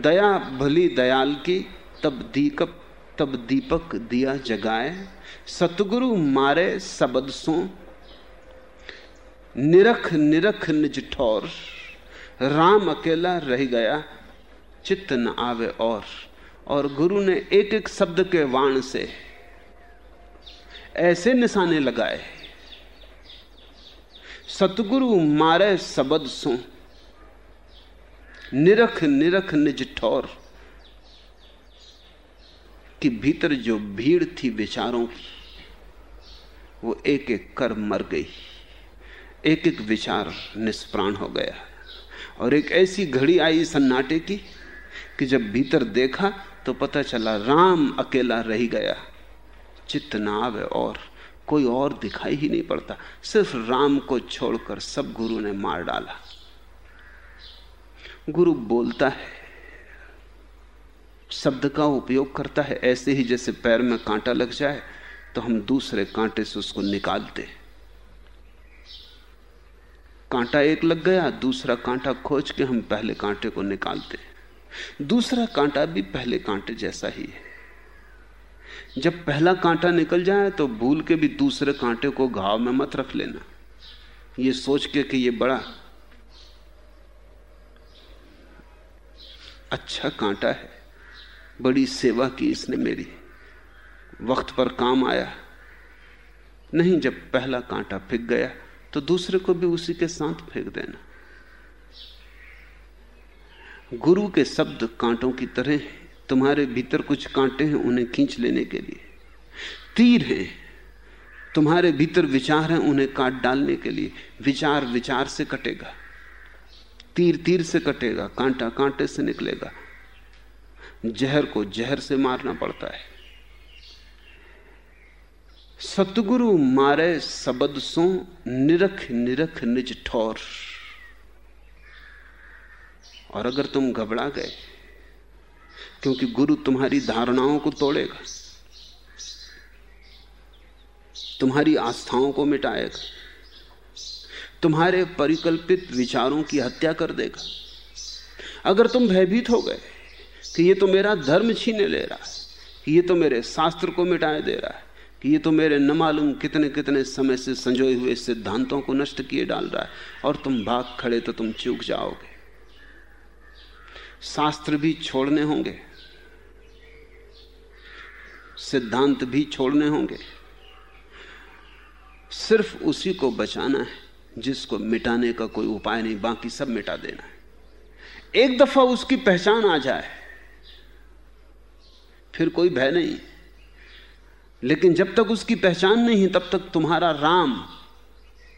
दया भली दयाल की, तब दीपक तब दीपक दिया जगाए। सतगुरु मारे सबद सो। निरख निरख निज ठौर। राम अकेला रह गया, चित्त न आवे और। और गुरु ने एक एक शब्द के वाण से ऐसे निशाने लगाए। सतगुरु मारे सबद सो। निरख निरख निज ठौर, कि भीतर जो भीड़ थी विचारों की, वो एक एक कर मर गई। एक एक विचार निष्प्राण हो गया। और एक ऐसी घड़ी आई सन्नाटे की, कि जब भीतर देखा तो पता चला राम अकेला रह गया। चित्त ना और, कोई और दिखाई ही नहीं पड़ता। सिर्फ़ राम को छोड़कर सब गुरु ने मार डाला। गुरु बोलता है, शब्द का उपयोग करता है। ऐसे ही जैसे पैर में कांटा लग जाए तो हम दूसरे कांटे से उसको निकालते कांटा एक लग गया, दूसरा कांटा खोज के हम पहले कांटे को निकालते दूसरा कांटा भी पहले कांटे जैसा ही है। जब पहला कांटा निकल जाए तो भूल के भी दूसरे कांटे को घाव में मत रख लेना। ये सोच के कि ये बड़ा अच्छा कांटा है। बड़ी सेवा की इसने मेरी। वक्त पर काम आया। नहीं, जब पहला कांटा फेंक गया तो दूसरे को भी उसी के साथ फेंक देना। गुरु के शब्द कांटों की तरह हैं। तुम्हारे भीतर कुछ कांटे हैं उन्हें खींच लेने के लिए। तीर हैं। तुम्हारे भीतर विचार हैं उन्हें काट डालने के लिए। विचार विचार से कटेगा। तीर तीर से कटेगा, कांटा कांटे से निकलेगा। जहर को जहर से मारना पड़ता है। सतगुरु मारे सबद सो, निरख निरख निज ठोर। और अगर तुम घबरा गए, क्योंकि गुरु तुम्हारी धारणाओं को तोड़ेगा, तुम्हारी आस्थाओं को मिटाएगा तुम्हारे परिकल्पित विचारों की हत्या कर देगा। अगर तुम भयभीत हो गए कि ये तो मेरा धर्म छीने ले रहा है, कि ये तो मेरे शास्त्र को मिटाए दे रहा है, कि ये तो मेरे न मालूम कितने कितने समय से संजोए हुए सिद्धांतों को नष्ट किए डाल रहा है, और तुम भाग खड़े तो तुम चूक जाओगे। शास्त्र भी छोड़ने होंगे। सिद्धांत भी छोड़ने होंगे। सिर्फ़ उसी को बचाना है। जिसको मिटाने का कोई उपाय नहीं, बाकी सब मिटा देना है। एक दफ़ा उसकी पहचान आ जाए, फिर कोई भय नहीं। लेकिन जब तक उसकी पहचान नहीं, तब तक तुम्हारा राम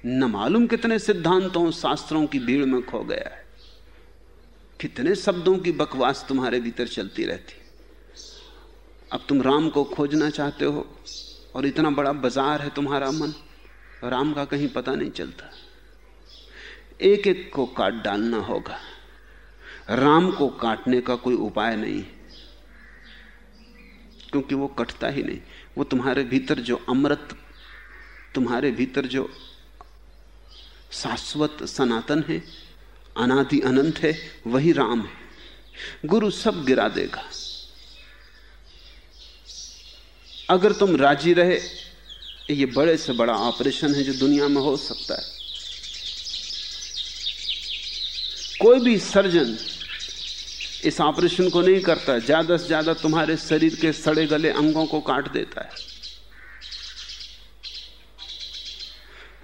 न मालूम कितने सिद्धांतों, शास्त्रों की भीड़ में खो गया है। कितने शब्दों की बकवास तुम्हारे भीतर चलती रहती। अब तुम राम को खोजना चाहते हो, और इतना बड़ा बाज़ार है तुम्हारा मन, राम का कहीं पता नहीं चलता। एक एक को काट डालना होगा। राम को काटने का कोई उपाय नहीं। क्योंकि वो कटता ही नहीं। वो तुम्हारे भीतर जो अमृत, तुम्हारे भीतर जो शाश्वत सनातन है, अनादि अनंत है, वही राम है। गुरु सब गिरा देगा। अगर तुम राज़ी रहे, ये बड़े से बड़ा ऑपरेशन है जो दुनिया में हो सकता है। कोई भी सर्जन इस ऑपरेशन को नहीं करता, ज़्यादा से ज़्यादा तुम्हारे शरीर के सड़े गले अंगों को काट देता है।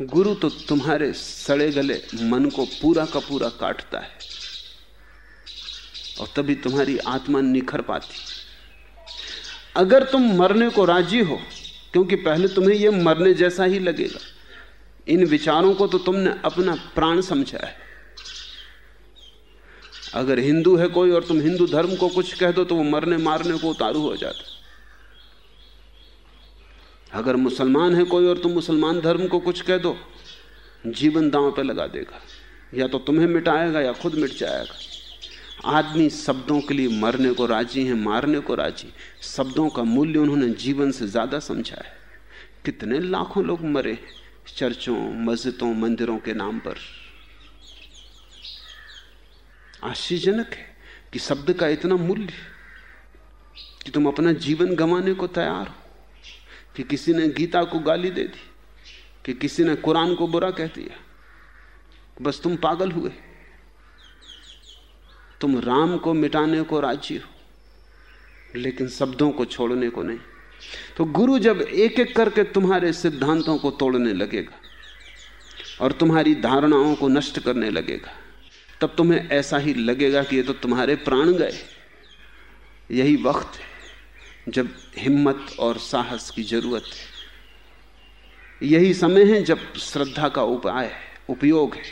गुरु तो तुम्हारे सड़े गले मन को पूरा का पूरा काटता है और तभी तुम्हारी आत्मा निखर पाती। अगर तुम मरने को राज़ी हो, क्योंकि पहले तुम्हें यह मरने जैसा ही लगेगा, इन विचारों को तो तुमने अपना प्राण समझा है। अगर हिंदू है कोई और तुम हिंदू धर्म को कुछ कह दो तो वो मरने मारने को उतारू हो जाता। अगर मुसलमान है कोई और तुम मुसलमान धर्म को कुछ कह दो, जीवन दांव पे लगा देगा। या तो तुम्हें मिटाएगा या खुद मिट जाएगा। आदमी शब्दों के लिए मरने को राज़ी है, मारने को राज़ी। शब्दों का मूल्य उन्होंने जीवन से ज़्यादा समझा है। कितने लाखों लोग मरे चर्चों, मस्जिदों, मंदिरों के नाम पर। आश्चर्यजनक है कि शब्द का इतना मूल्य कि तुम अपना जीवन गंवाने को तैयार हो, कि किसी ने गीता को गाली दे दी, कि किसी ने कुरान को बुरा कह दिया। बस तुम पागल हुए। तुम राम को मिटाने को राज़ी हो, लेकिन शब्दों को छोड़ने को नहीं। तो गुरु जब एक एक करके तुम्हारे सिद्धांतों को तोड़ने लगेगा और तुम्हारी धारणाओं को नष्ट करने लगेगा तब तुम्हें ऐसा ही लगेगा कि ये तो तुम्हारे प्राण गए। यही वक्त है, जब हिम्मत और साहस की ज़रूरत है। यही समय है जब श्रद्धा का उपाय है उपयोग है।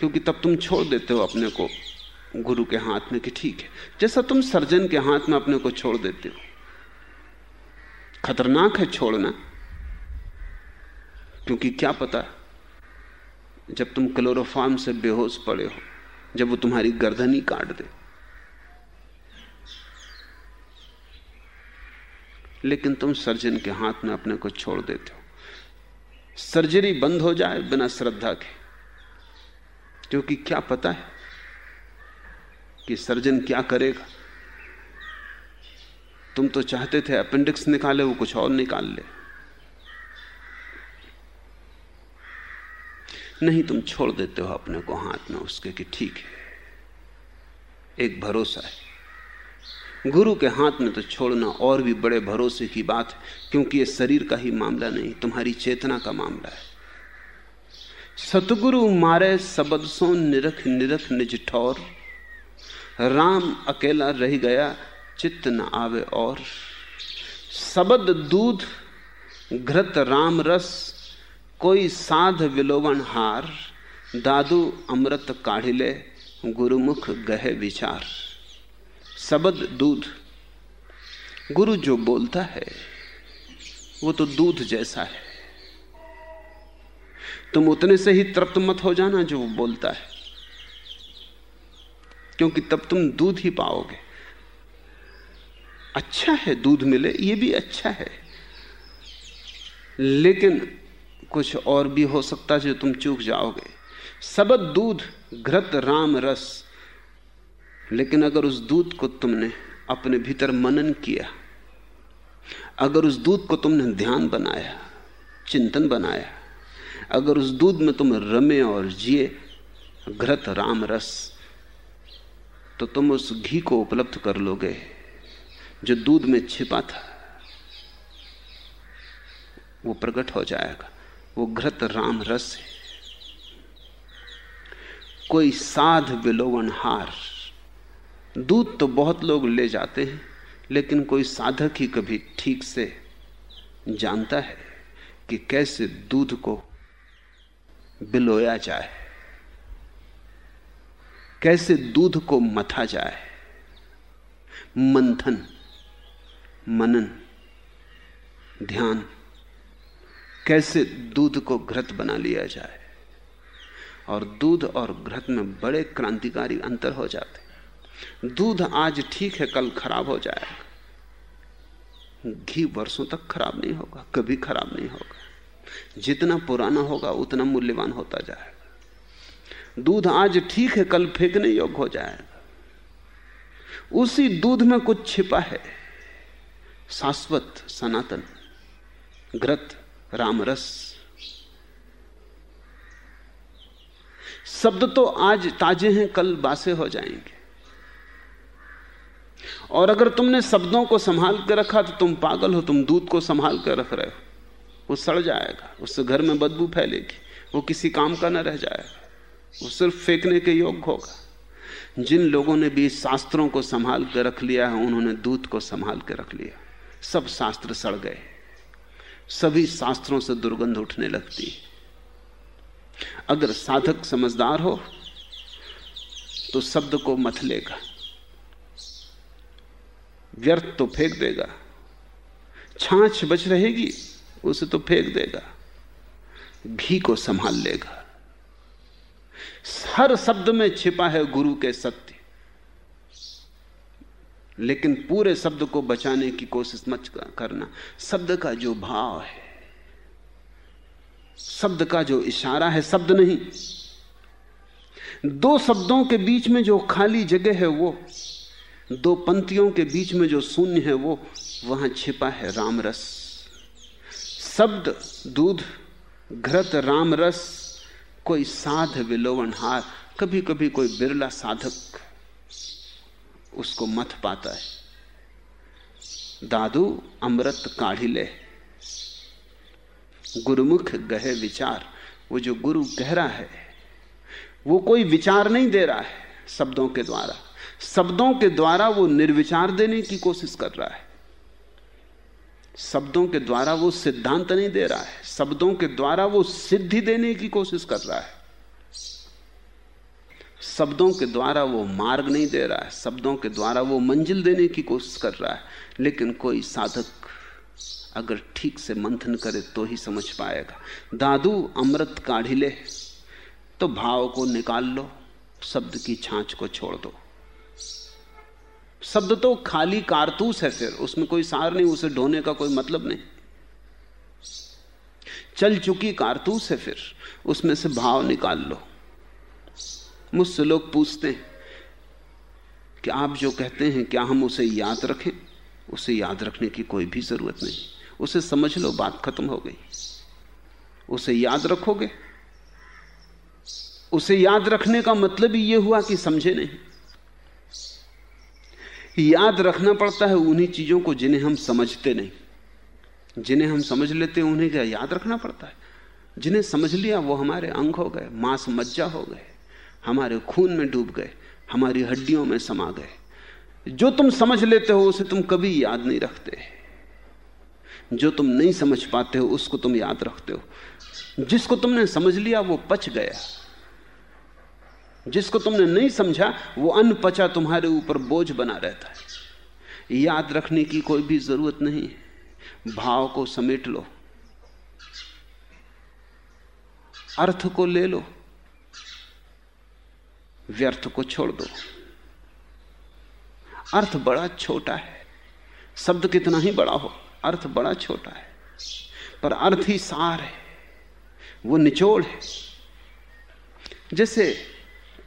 क्योंकि तब तुम छोड़ देते हो अपने को गुरु के हाथ में कि ठीक है। जैसा तुम सर्जन के हाथ में अपने को छोड़ देते हो। खतरनाक है छोड़ना, क्योंकि क्या पता जब तुम क्लोरोफार्म से बेहोश पड़े हो, जब वो तुम्हारी गर्दन ही काट दे। लेकिन तुम सर्जन के हाथ में अपने को छोड़ देते हो। सर्जरी बंद हो जाए बिना श्रद्धा के। क्योंकि क्या पता है कि सर्जन क्या करेगा। तुम तो चाहते थे अपेंडिक्स निकाले, वो कुछ और निकाल ले। नहीं तुम छोड़ देते हो अपने को हाथ में उसके कि ठीक है। एक भरोसा है। गुरु के हाथ में तो छोड़ना और भी बड़े भरोसे की बात है, क्योंकि ये शरीर का ही मामला नहीं, तुम्हारी चेतना का मामला है। सतगुरु मारे सबद सो निरख निरख निज ठौर। राम अकेला रह गया, चित्त न आवे और। सबद दूध, घृत राम रस कोई साध विलोवन हार, दादू अमृत काढ़िले, गुरुमुख गहे विचार। सबद दूध। गुरु जो बोलता है, वो तो दूध जैसा है। तुम उतने से ही तृप्त मत हो जाना जो वो बोलता है, क्योंकि तब तुम दूध ही पाओगे। अच्छा है दूध मिले, ये भी अच्छा है। लेकिन कुछ और भी हो सकता जो तुम चूक जाओगे। सबद दूध, घृत राम रस। लेकिन अगर उस दूध को तुमने अपने भीतर मनन किया, अगर उस दूध को तुमने ध्यान बनाया, चिंतन बनाया, अगर उस दूध में तुम रमे और जिए घृत राम रस तो तुम उस घी को उपलब्ध कर लोगे जो दूध में छिपा था। वो प्रकट हो जाएगा। वो घृत राम रस है। कोई साध विलोवन हार। दूध तो बहुत लोग ले जाते हैं, लेकिन कोई साधक ही कभी ठीक से जानता है कि कैसे दूध को बिलोया जाए। कैसे दूध को मथा जाए। मंथन, मनन, ध्यान। कैसे दूध को घृत बना लिया जाए? और दूध और घृत में बड़े क्रांतिकारी अंतर हो जाते दूध आज ठीक है, कल खराब हो जाएगा। घी वर्षों तक खराब नहीं होगा, कभी खराब नहीं होगा। जितना पुराना होगा, उतना मूल्यवान होता जाएगा। दूध आज ठीक है, कल फेंकने योग्य हो जाएगा। उसी दूध में कुछ छिपा है। शाश्वत, सनातन, घृत। रामरस शब्द तो आज ताजे हैं, कल बासे हो जाएँगे। और अगर तुमने शब्दों को संभाल कर रखा तो तुम पागल हो, तुम दूध को संभाल कर रख रहे हो। वो सड़ जाएगा उससे घर में बदबू फैलेगी, वो किसी काम का न रह जाएगा, वो सिर्फ़ फेंकने के योग्य होगा। जिन लोगों ने भी शास्त्रों को संभाल कर रख लिया है, उन्होंने दूध को संभाल कर रख लिया। सब शास्त्र सड़ गए। सभी शास्त्रों से दुर्गंध उठने लगती है। अगर साधक समझदार हो तो शब्द को मथ लेगा। व्यर्थ तो फेंक देगा। छाछ बच रहेगी, उसे तो फेंक देगा। घी को संभाल लेगा। हर शब्द में छिपा है गुरु के सत्य। लेकिन पूरे शब्द को बचाने की कोशिश मत करना। शब्द का जो भाव है, शब्द का जो इशारा है, शब्द नहीं। दो शब्दों के बीच में जो खाली जगह है वो, दो पंक्तियों के बीच में जो शून्य है वो, वहाँ छिपा है राम रस शब्द, दूध, घृत राम रस कोई साध विलोवन हार कभी कभी कोई बिरला साधक। उसको मत पाता है। दादू, अमृत काढ़ी ले। गुरुमुख गहे विचार। वो जो गुरु कह रहा है, वो कोई विचार नहीं दे रहा है शब्दों के द्वारा। शब्दों के द्वारा वो निर्विचार देने की कोशिश कर रहा है। शब्दों के द्वारा वो सिद्धांत नहीं दे रहा है। शब्दों के द्वारा वो सिद्धि देने की कोशिश कर रहा है। शब्दों के द्वारा वो मार्ग नहीं दे रहा है, शब्दों के द्वारा वो मंजिल देने की कोशिश कर रहा है, लेकिन कोई साधक अगर ठीक से मंथन करे तो ही समझ पाएगा। दादू, अमृत काढ़ी ले तो भाव को निकाल लो, शब्द की छाछ को छोड़ दो। शब्द तो खाली कारतूस है फिर, उसमें कोई सार नहीं, उसे ढोने का कोई मतलब नहीं। चल चुकी कारतूस है फिर, उसमें से भाव निकाल लो। मुझसे लोग पूछते हैं कि आप जो कहते हैं, क्या हम उसे याद रखें? उसे याद रखने की कोई भी ज़रूरत नहीं। उसे समझ लो, बात खत्म हो गई। उसे याद रखोगे? उसे याद रखने का मतलब ही यह हुआ कि समझे नहीं। याद रखना पड़ता है उन्हीं चीज़ों को जिन्हें हम समझते नहीं। जिन्हें हम समझ लेते हैं, उन्हें क्या याद रखना पड़ता है? जिन्हें समझ लिया, वो हमारे अंग हो गए, मांस मज्जा हो गए। हमारे खून में डूब गए, हमारी हड्डियों में समा गए। जो तुम समझ लेते हो, उसे तुम कभी याद नहीं रखते। जो तुम नहीं समझ पाते हो, उसको तुम याद रखते हो। जिसको तुमने समझ लिया, वो पच गया। जिसको तुमने नहीं समझा, वो अन्न पचा तुम्हारे ऊपर बोझ बना रहता है। याद रखने की कोई भी ज़रूरत नहीं भाव को समेट लो। अर्थ को ले लो। व्यर्थ को छोड़ दो। अर्थ बड़ा छोटा है। शब्द कितना ही बड़ा हो, अर्थ बड़ा छोटा है। पर अर्थ ही सार है, वो निचोड़ है। जैसे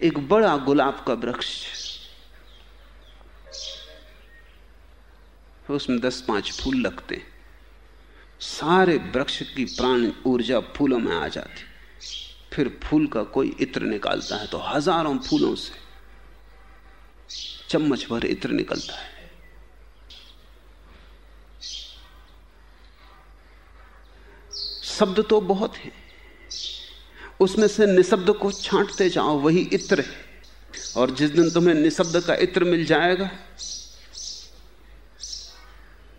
एक बड़ा गुलाब का वृक्ष। उसमें दस पाँच फूल लगते हैं। सारे वृक्ष की प्राण ऊर्जा फूलों में आ जाती फिर फूल का कोई इत्र निकालता है तो हज़ारों फूलों से चम्मच भर इत्र निकलता है। शब्द तो बहुत है। उसमें से निशब्द को छांटते जाओ, वही इत्र है। और जिस दिन तुम्हें निशब्द का इत्र मिल जाएगा,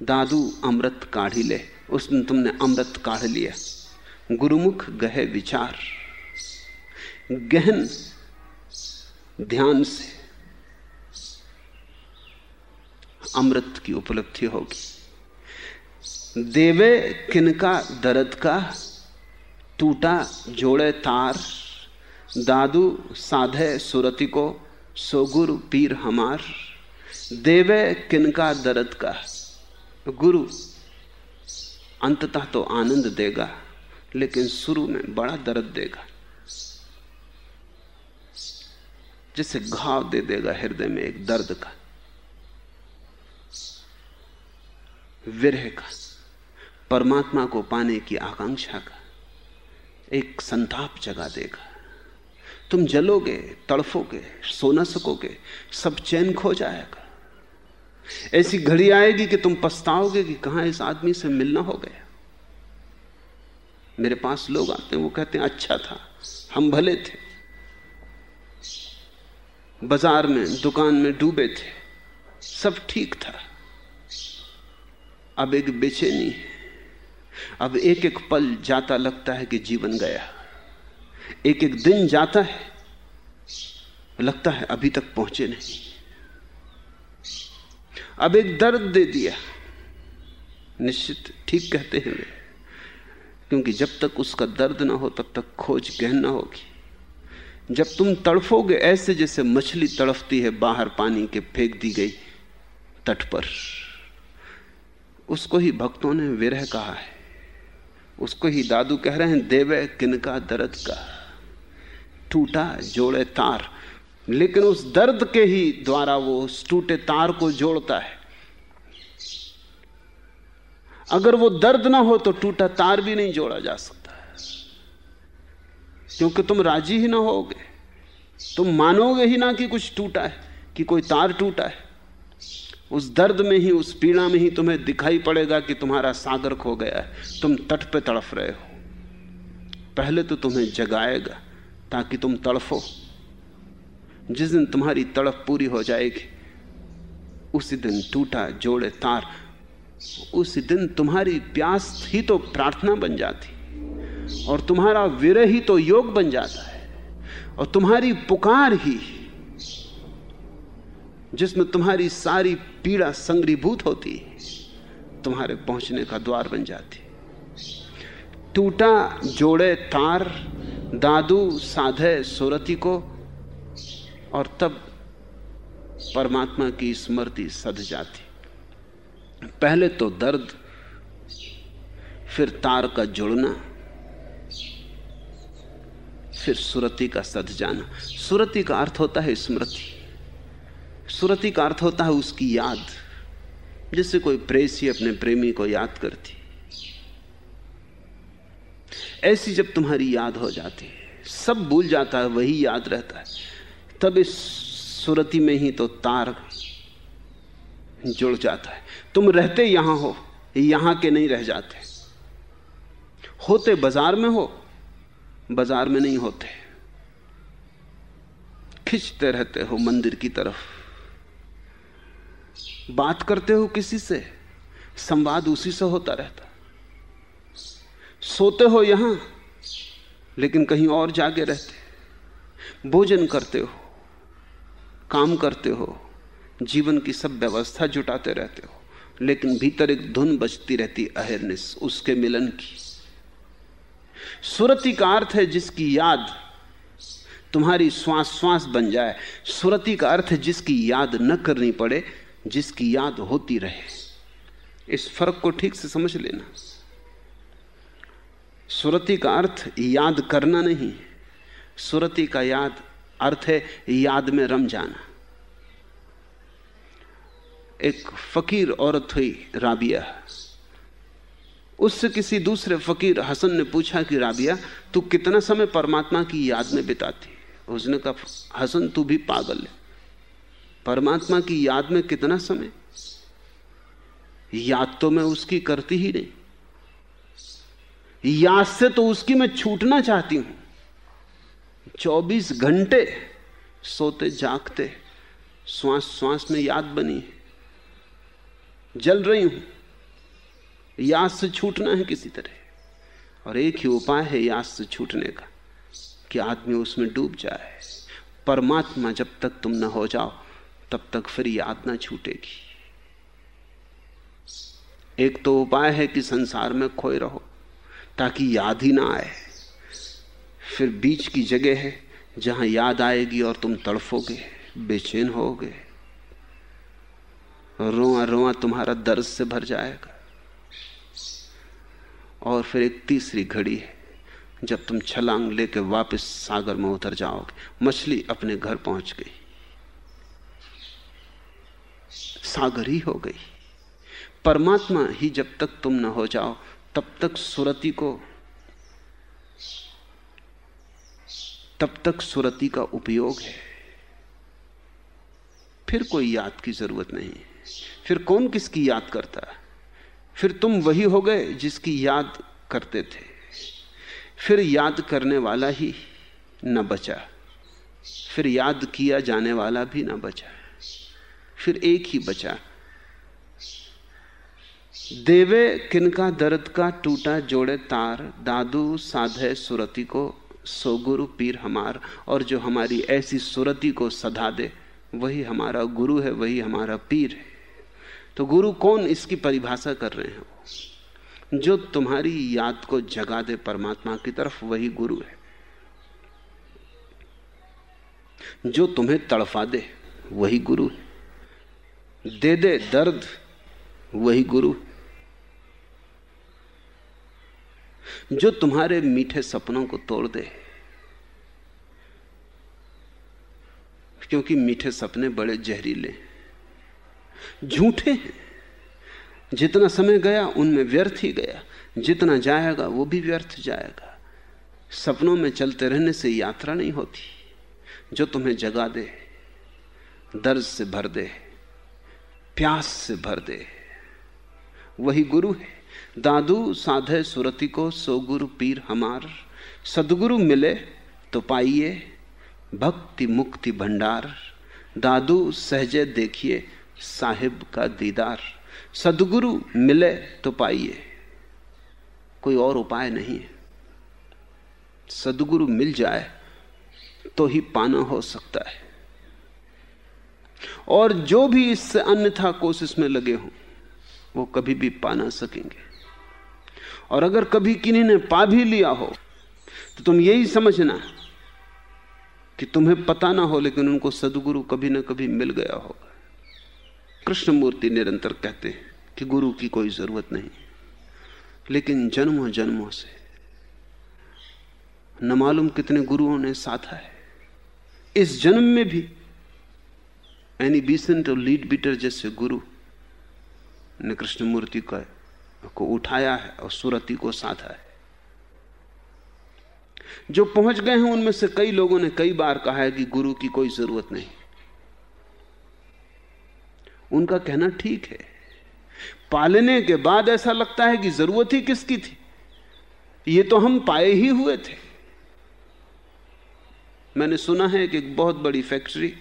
दादू अमृत काढ़ी ले। उस दिन तुमने अमृत काढ़ लिया। गुरुमुख गहे विचार। गहन ध्यान से अमृत की उपलब्धि होगी। देवे किनका दर्द का, टूटा जोड़े तार, दादू साधे सुरति को, सोगुरु पीर हमार। देवे किनका दर्द का, गुरु अंततः तो आनंद देगा, लेकिन शुरू में बड़ा दर्द देगा। जैसे घाव दे देगा हृदय में एक दर्द का, विरह का, परमात्मा को पाने की आकांक्षा का, एक संताप जगा देगा। तुम जलोगे, तड़फोगे सो न सकोगे सब चैन खो जाएगा। ऐसी घड़ी आएगी कि तुम पछताओगे कि कहाँ इस आदमी से मिलना हो गया। मेरे पास लोग आते हैं, वो कहते हैं अच्छा था, हम भले थे। बाज़ार में, दुकान में डूबे थे। सब ठीक था। अब एक बेचैनी है। अब एक एक पल जाता लगता है कि जीवन गया। एक एक दिन जाता है, लगता है अभी तक पहुँचे नहीं। अब एक दर्द दे दिया। निश्चित ठीक कहते हैं वे, क्योंकि जब तक उसका दर्द ना हो, तब तक खोज गहन ना होगी। जब तुम तड़फोगे, ऐसे जैसे मछली तड़फती है, बाहर पानी के फेंक दी गई तट पर। उसको ही भक्तों ने विरह कहा है। उसको ही दादू कह रहे हैं, देवे किनका दर्द का? टूटा जोड़े तार। लेकिन उस दर्द के ही द्वारा वो उस टूटे तार को जोड़ता है। अगर वो दर्द ना हो तो टूटा तार भी नहीं जोड़ा जा सकता। क्योंकि तुम राज़ी ही ना होगे। तुम मानोगे ही ना कि कुछ टूटा है, कि कोई तार टूटा है। उस दर्द में ही, उस पीड़ा में ही तुम्हें दिखाई पड़ेगा कि तुम्हारा सागर खो गया है। तुम तट पे तड़फ रहे हो। पहले तो तुम्हें जगाएगा ताकि तुम तड़फो। जिस दिन तुम्हारी तड़फ पूरी हो जाएगी, उसी दिन टूटा, जोड़े, तार, उसी दिन तुम्हारी प्यास ही तो प्रार्थना बन जाती। और तुम्हारा विरह ही तो योग बन जाता है और तुम्हारी पुकार ही जिसमें तुम्हारी सारी पीड़ा संग्रीभूत होती तुम्हारे पहुँचने का द्वार बन जाती टूटा जोड़े तार, दादू साधे सुरति को और तब परमात्मा की स्मृति सद जाती। पहले तो दर्द, फिर तार का जुड़ना फिर सुरति का सद जाना। सुरति का अर्थ होता है स्मृति। सुरति का अर्थ होता है उसकी याद। जिससे कोई प्रेसी अपने प्रेमी को याद करती। ऐसी जब तुम्हारी याद हो जाती है, सब भूल जाता है, वही याद रहता है। तब इस सुरति में ही तो तार जुड़ जाता है। तुम रहते यहाँ हो, यहाँ के नहीं रह जाते। होते बाज़ार में हो बाज़ार में नहीं होते। खिंचते रहते हो मंदिर की तरफ़। बात करते हो किसी से, संवाद उसी से होता रहता। सोते हो यहाँ, लेकिन कहीं और जागे रहते। भोजन करते हो, काम करते हो, जीवन की सब व्यवस्था जुटाते रहते हो, लेकिन भीतर एक धुन बजती रहती, अहिर्निस, उसके मिलन की। सुरति का अर्थ है जिसकी याद तुम्हारी श्वास श्वास बन जाए। सुरति का अर्थ है जिसकी याद न करनी पड़े, जिसकी याद होती रहे। इस फ़र्क को ठीक से समझ लेना। सुरति का अर्थ याद करना नहीं। सुरति का याद, अर्थ है याद में रम जाना। एक फकीर औरत हुई, राबिया। उससे किसी दूसरे फकीर हसन ने पूछा कि, राबिया, तू कितना समय परमात्मा की याद में बिताती? उसने कहा, हसन, तू भी पागल है। परमात्मा की याद में कितना समय? याद तो मैं उसकी करती ही नहीं। याद से तो उसकी मैं छूटना चाहती हूँ। चौबीस घंटे सोते जागते श्वास श्वास में याद बनी जल रही हूँ। याद से छूटना है किसी तरह। और एक ही उपाय है याद से छूटने का, कि आदमी उसमें डूब जाए। परमात्मा जब तक तुम न हो जाओ, तब तक फिर याद ना छूटेगी। एक तो उपाय है कि संसार में खोए रहो, ताकि याद ही ना आए। फिर बीच की जगह है जहाँ याद आएगी और तुम तड़फोगे, बेचैन होगे। रोआ रोआ तुम्हारा दर्द से भर जाएगा। और फिर एक तीसरी घड़ी है, जब तुम छलांग लेके वापस सागर में उतर जाओगे। मछली अपने घर पहुँच गई। सागर ही हो गई। परमात्मा ही जब तक तुम न हो जाओ, तब तक सुरति को, तब तक सुरति का उपयोग है। फिर कोई याद की ज़रूरत नहीं। फिर कौन किसकी याद करता है? फिर तुम वही हो गए जिसकी याद करते थे। फिर याद करने वाला ही न बचा। फिर याद किया जाने वाला भी न बचा। फिर एक ही बचा। देवे किनका दर्द का टूटा जोड़े तार, दादू साधे सुरति को, सो गुरु पीर हमार, और जो हमारी ऐसी सुरति को सधा दे, वही हमारा गुरु है, वही हमारा पीर है। तो गुरु कौन इसकी परिभाषा कर रहे हैं? जो तुम्हारी याद को जगा दे परमात्मा की तरफ़, वही गुरु है। जो तुम्हें तड़फा दे, वही गुरु है। दे दे दर्द, वही गुरु है। जो तुम्हारे मीठे सपनों को तोड़ दे, क्योंकि मीठे सपने बड़े जहरीले झूठे हैं। जितना समय गया, उनमें व्यर्थ ही गया। जितना जाएगा, वो भी व्यर्थ जाएगा। सपनों में चलते रहने से यात्रा नहीं होती। जो तुम्हें जगा दे, दर्द से भर दे, प्यास से भर दे, वही गुरु है। दादू साधे सुरति को, सो गुरु पीर हमार। सदगुरु मिले तो पाइए, भक्ति मुक्ति भंडार। दादू सहजे देखिए साहिब का दीदार। सदगुरु मिले तो पाइए। कोई और उपाय नहीं है। सदगुरु मिल जाए तो ही पाना हो सकता है। और जो भी इससे अन्यथा कोशिश में लगे हों, वो कभी भी पा ना सकेंगे। और अगर कभी किन्हीं ने पा भी लिया हो तो तुम यही समझना कि तुम्हें पता ना हो, लेकिन उनको सदगुरु कभी ना कभी मिल गया होगा। कृष्णमूर्ति निरंतर कहते हैं कि गुरु की कोई ज़रूरत नहीं। लेकिन जन्मों जन्मों से न मालूम कितने गुरुओं ने साथा है। इस जन्म में भी एनी बीसेंट और लीड बीटर जैसे गुरु ने कृष्णमूर्ति का, को उठाया है और सुरति को साधा है। जो पहुँच गए हैं उनमें से कई लोगों ने कई बार कहा है कि गुरु की कोई ज़रूरत नहीं। उनका कहना ठीक है। पालने के बाद ऐसा लगता है कि ज़रूरत ही किसकी थी? ये तो हम पाए ही हुए थे। मैंने सुना है कि एक बहुत बड़ी फैक्ट्री,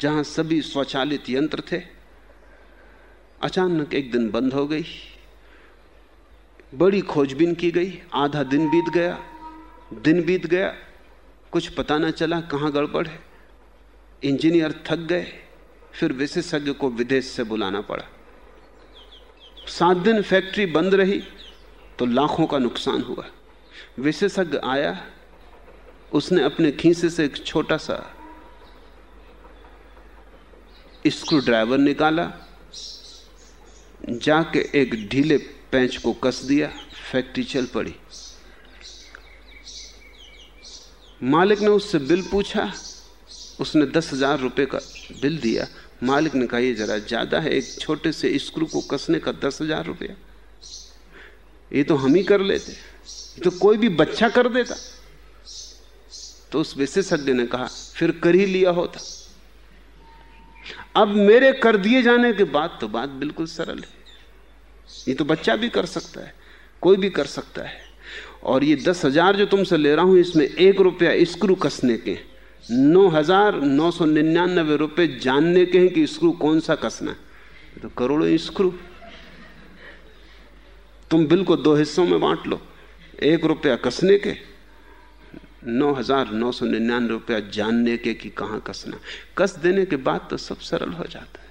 जहाँ सभी स्वचालित यंत्र थे, अचानक एक दिन बंद हो गई। बड़ी खोजबीन की गई, आधा दिन बीत गया, दिन बीत गया, कुछ पता ना चला कहाँ गड़बड़ है। इंजीनियर थक गए फिर विशेषज्ञ को विदेश से बुलाना पड़ा। सात दिन फैक्ट्री बंद रही तो लाखों का नुकसान हुआ। विशेषज्ञ आया, उसने अपने खीसे से एक छोटा सा स्क्रू ड्राइवर निकाला, जाके एक ढीले पैंच को कस दिया, फैक्ट्री चल पड़ी। मालिक ने उससे बिल पूछा, उसने दस हज़ार रुपये का बिल दिया। मालिक ने कहा, ये जरा ज़्यादा है, एक छोटे से स्क्रू को कसने का दस हज़ार रुपया। ये तो हम ही कर लेते। तो कोई भी बच्चा कर देता। तो उस विशेषज्ञ ने कहा, फिर कर ही लिया होता। अब मेरे कर दिए जाने के बाद तो बात बिल्कुल सरल है। ये तो बच्चा भी कर सकता है, कोई भी कर सकता है। और ये दस हज़ार जो तुमसे ले रहा हूँ, इसमें एक रुपया स्क्रू कसने के नौ हज़ार नौ सौ निन्यानबे रुपये जानने के हैं कि स्क्रू कौन सा कसना है। तो करोड़ों स्क्रू। तुम बिल को दो हिस्सों में बांट लो। एक रुपया कसने के, नौ हज़ार नौ सौ निन्यानवे रुपया जानने के कि कहाँ कसना कस देने के बाद तो सब सरल हो जाता है।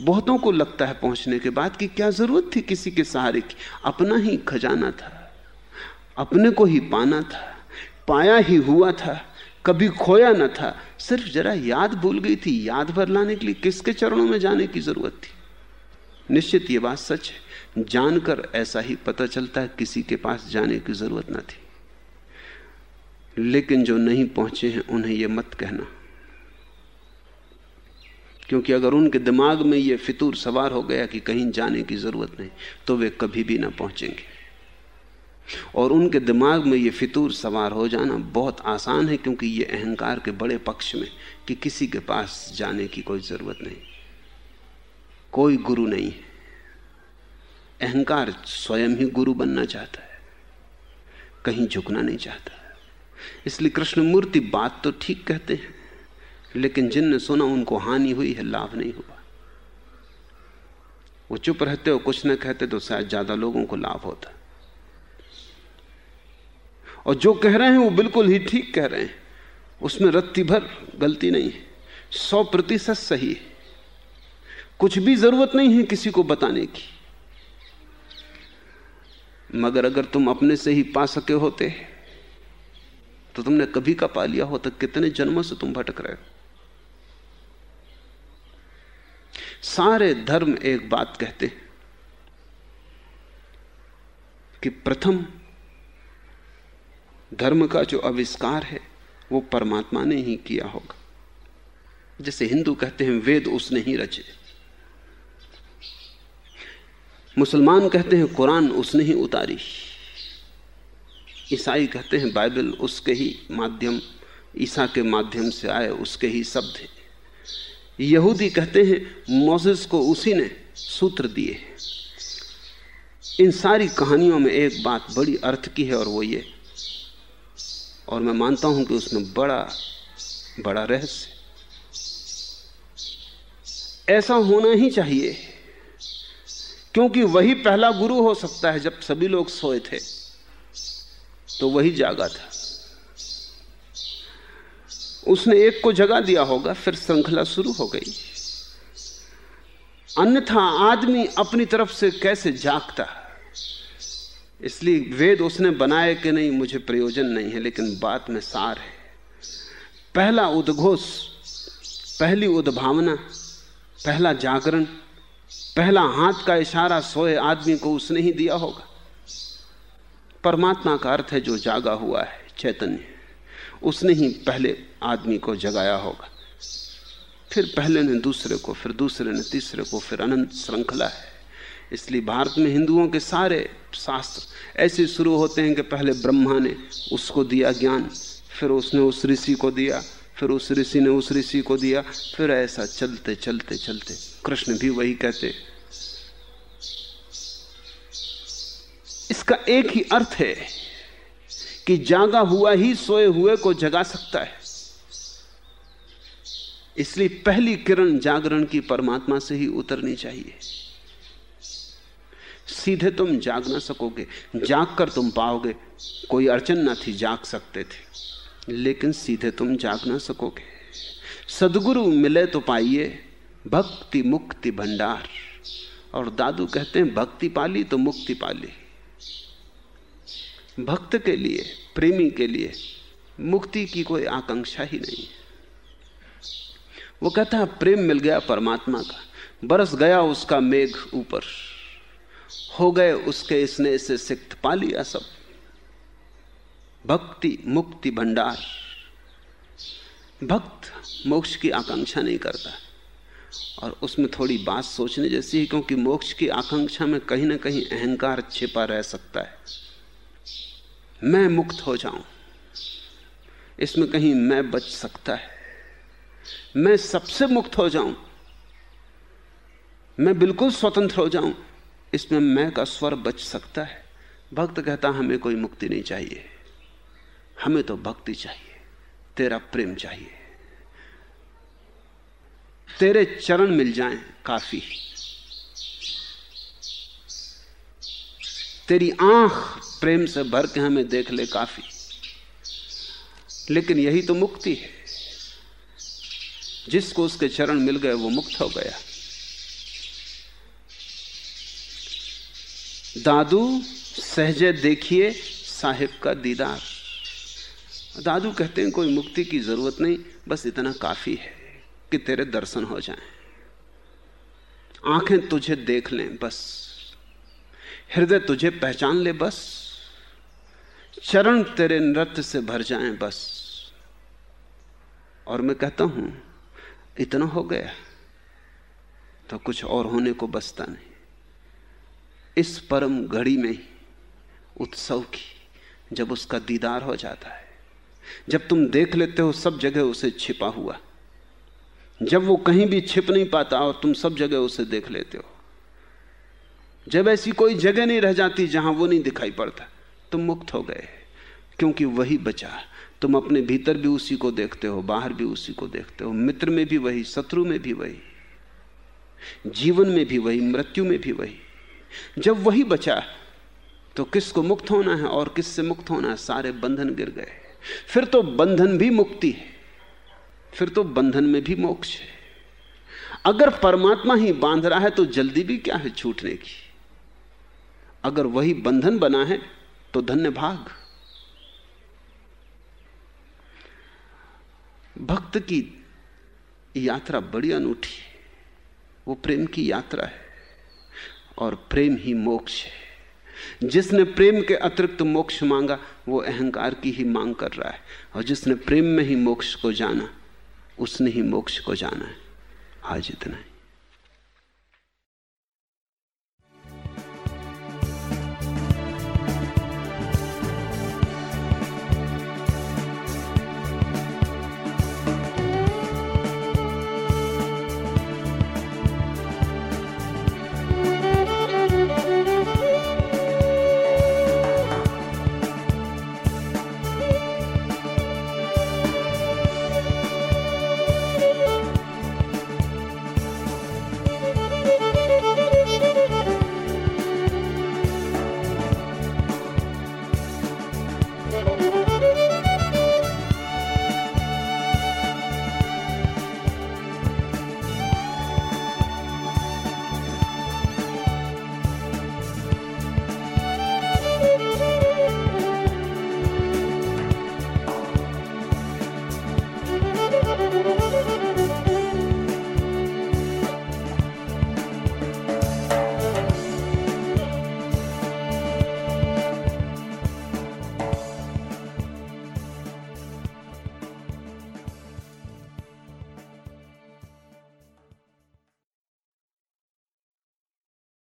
बहुतों को लगता है पहुँचने के बाद कि क्या ज़रूरत थी किसी के सहारे की। अपना ही खजाना था। अपने को ही पाना था। पाया ही हुआ था, कभी खोया न था, सिर्फ़ जरा याद भूल गई थी। याद भर लाने के लिए किसके चरणों में जाने की ज़रूरत थी? निश्चित ये बात सच है, जानकर ऐसा ही पता चलता है किसी के पास जाने की ज़रूरत न थी। लेकिन जो नहीं पहुँचे हैं, उन्हें यह मत कहना। क्योंकि अगर उनके दिमाग में यह फितूर सवार हो गया कि कहीं जाने की ज़रूरत नहीं तो वे कभी भी ना पहुँचेंगे। और उनके दिमाग में यह फितूर सवार हो जाना बहुत आसान है, क्योंकि यह अहंकार के बड़े पक्ष में कि किसी के पास जाने की कोई ज़रूरत नहीं। कोई गुरु नहीं है। अहंकार स्वयं ही गुरु बनना चाहता है। कहीं झुकना नहीं चाहता। इसलिए कृष्णमूर्ति बात तो ठीक कहते हैं, लेकिन जिनने सुना उनको हानि हुई है, लाभ नहीं हुआ। वो चुप रहते हो, कुछ न कहते तो शायद ज़्यादा लोगों को लाभ होता। और जो कह रहे हैं वो बिल्कुल ही ठीक कह रहे हैं। उसमें रत्ती भर गलती नहीं है। सौ प्रतिशत सही है। कुछ भी ज़रूरत नहीं है किसी को बताने की। मगर अगर तुम अपने से ही पा सके होते तो तुमने कभी का पा लिया होता। कितने जन्मों से तुम भटक रहे हो। सारे धर्म एक बात कहते कि प्रथम धर्म का जो आविष्कार है, वो परमात्मा ने ही किया होगा। जैसे हिंदू कहते हैं, वेद उसने ही रचे। मुसलमान कहते हैं, कुरान उसने ही उतारी। ईसाई कहते हैं, बाइबल उसके ही माध्यम, ईसा के माध्यम से आए, उसके ही शब्द हैं। यहूदी कहते हैं, मोसेस को उसी ने सूत्र दिए इन सारी कहानियों में एक बात बड़ी अर्थ की है, और वो ये और मैं मानता हूँ कि उसमें बड़ा बड़ा रहस्य। ऐसा होना ही चाहिए, क्योंकि वही पहला गुरु हो सकता है जब सभी लोग सोए थे तो वही जागा था। उसने एक को जगा दिया होगा, फिर श्रृंखला शुरू हो गई। अन्यथा आदमी अपनी तरफ़ से कैसे जागता? इसलिए वेद उसने बनाए कि नहीं, मुझे प्रयोजन नहीं है, लेकिन बात में सार है। पहला उद्घोष, पहली उद्भावना, पहला जागरण, पहला हाथ का इशारा सोए आदमी को उसने ही दिया होगा। परमात्मा का अर्थ है जो जागा हुआ है, चैतन्य उसने ही पहले आदमी को जगाया होगा। फिर पहले ने दूसरे को, फिर दूसरे ने तीसरे को, फिर अनंत श्रृंखला है। इसलिए भारत में हिंदुओं के सारे शास्त्र ऐसे शुरू होते हैं कि पहले ब्रह्मा ने उसको दिया ज्ञान, फिर उसने उस ऋषि को दिया, फिर उस ऋषि ने उस ऋषि को दिया, फिर ऐसा चलते चलते चलते। कृष्ण भी वही कहते। इसका एक ही अर्थ है कि जागा हुआ ही सोए हुए को जगा सकता है। इसलिए पहली किरण जागरण की परमात्मा से ही उतरनी चाहिए। सीधे तुम जाग ना सकोगे। जाग कर तुम पाओगे, कोई अड़चन ना थी, जाग सकते थे। लेकिन सीधे तुम जाग ना सकोगे। सदगुरु मिले तो पाइए, भक्ति मुक्ति भंडार। और दादू कहते हैं, भक्ति पाली तो मुक्ति पाली। भक्त के लिए, प्रेमी के लिए, मुक्ति की कोई आकांक्षा ही नहीं। वो कहता है, प्रेम मिल गया परमात्मा का। बरस गया उसका मेघ ऊपर। हो गए उसके स्नेह से सिक्त पा लिया सब। भक्ति मुक्ति भंडार। भक्त मोक्ष की आकांक्षा नहीं करता। और उसमें थोड़ी बात सोचने जैसी है, क्योंकि मोक्ष की आकांक्षा में कहीं ना कहीं अहंकार छिपा रह सकता है। मैं मुक्त हो जाऊँ। इसमें कहीं मैं बच सकता है। मैं सबसे मुक्त हो जाऊँ। मैं बिल्कुल स्वतंत्र हो जाऊँ। इसमें मैं का स्वर बच सकता है। भक्त कहता, हमें कोई मुक्ति नहीं चाहिए। हमें तो भक्ति चाहिए। तेरा प्रेम चाहिए। तेरे चरण मिल जाएँ काफ़ी। तेरी आँख प्रेम से भर के हमें देख ले काफ़ी। लेकिन यही तो मुक्ति है। जिसको उसके चरण मिल गए, वो मुक्त हो गया। दादू, सहजे देखिए साहिब का दीदार। दादू कहते हैं, कोई मुक्ति की ज़रूरत नहीं, बस इतना काफ़ी है कि तेरे दर्शन हो जाएँ। आँखें तुझे देख लें बस, हृदय तुझे पहचान ले बस, चरण तेरे नृत्य से भर जाएँ बस। और मैं कहता हूँ, इतना हो गया तो कुछ और होने को बसता नहीं। इस परम घड़ी में ही उत्सव की, जब उसका दीदार हो जाता है। जब तुम देख लेते हो सब जगह उसे छिपा हुआ। जब वो कहीं भी छिप नहीं पाता और तुम सब जगह उसे देख लेते हो। जब ऐसी कोई जगह नहीं रह जाती जहाँ वो नहीं दिखाई पड़ता, तुम मुक्त हो गए, क्योंकि वही बचा। तुम अपने भीतर भी उसी को देखते हो, बाहर भी उसी को देखते हो, मित्र में भी वही, शत्रु में भी वही, जीवन में भी वही, मृत्यु में भी वही। जब वही बचा तो किसको मुक्त होना है और किससे मुक्त होना है? सारे बंधन गिर गए। फिर तो बंधन भी मुक्ति है, फिर तो बंधन में भी मोक्ष है। अगर परमात्मा ही बाँध रहा है तो जल्दी भी क्या है छूटने की? अगर वही बंधन बना है तो धन्य भाग। भक्त की यात्रा बड़ी अनूठी है। वो प्रेम की यात्रा है। और प्रेम ही मोक्ष है। जिसने प्रेम के अतिरिक्त मोक्ष मांगा, वो अहंकार की ही मांग कर रहा है। और जिसने प्रेम में ही मोक्ष को जाना, उसने ही मोक्ष को जाना है। आज इतना ही।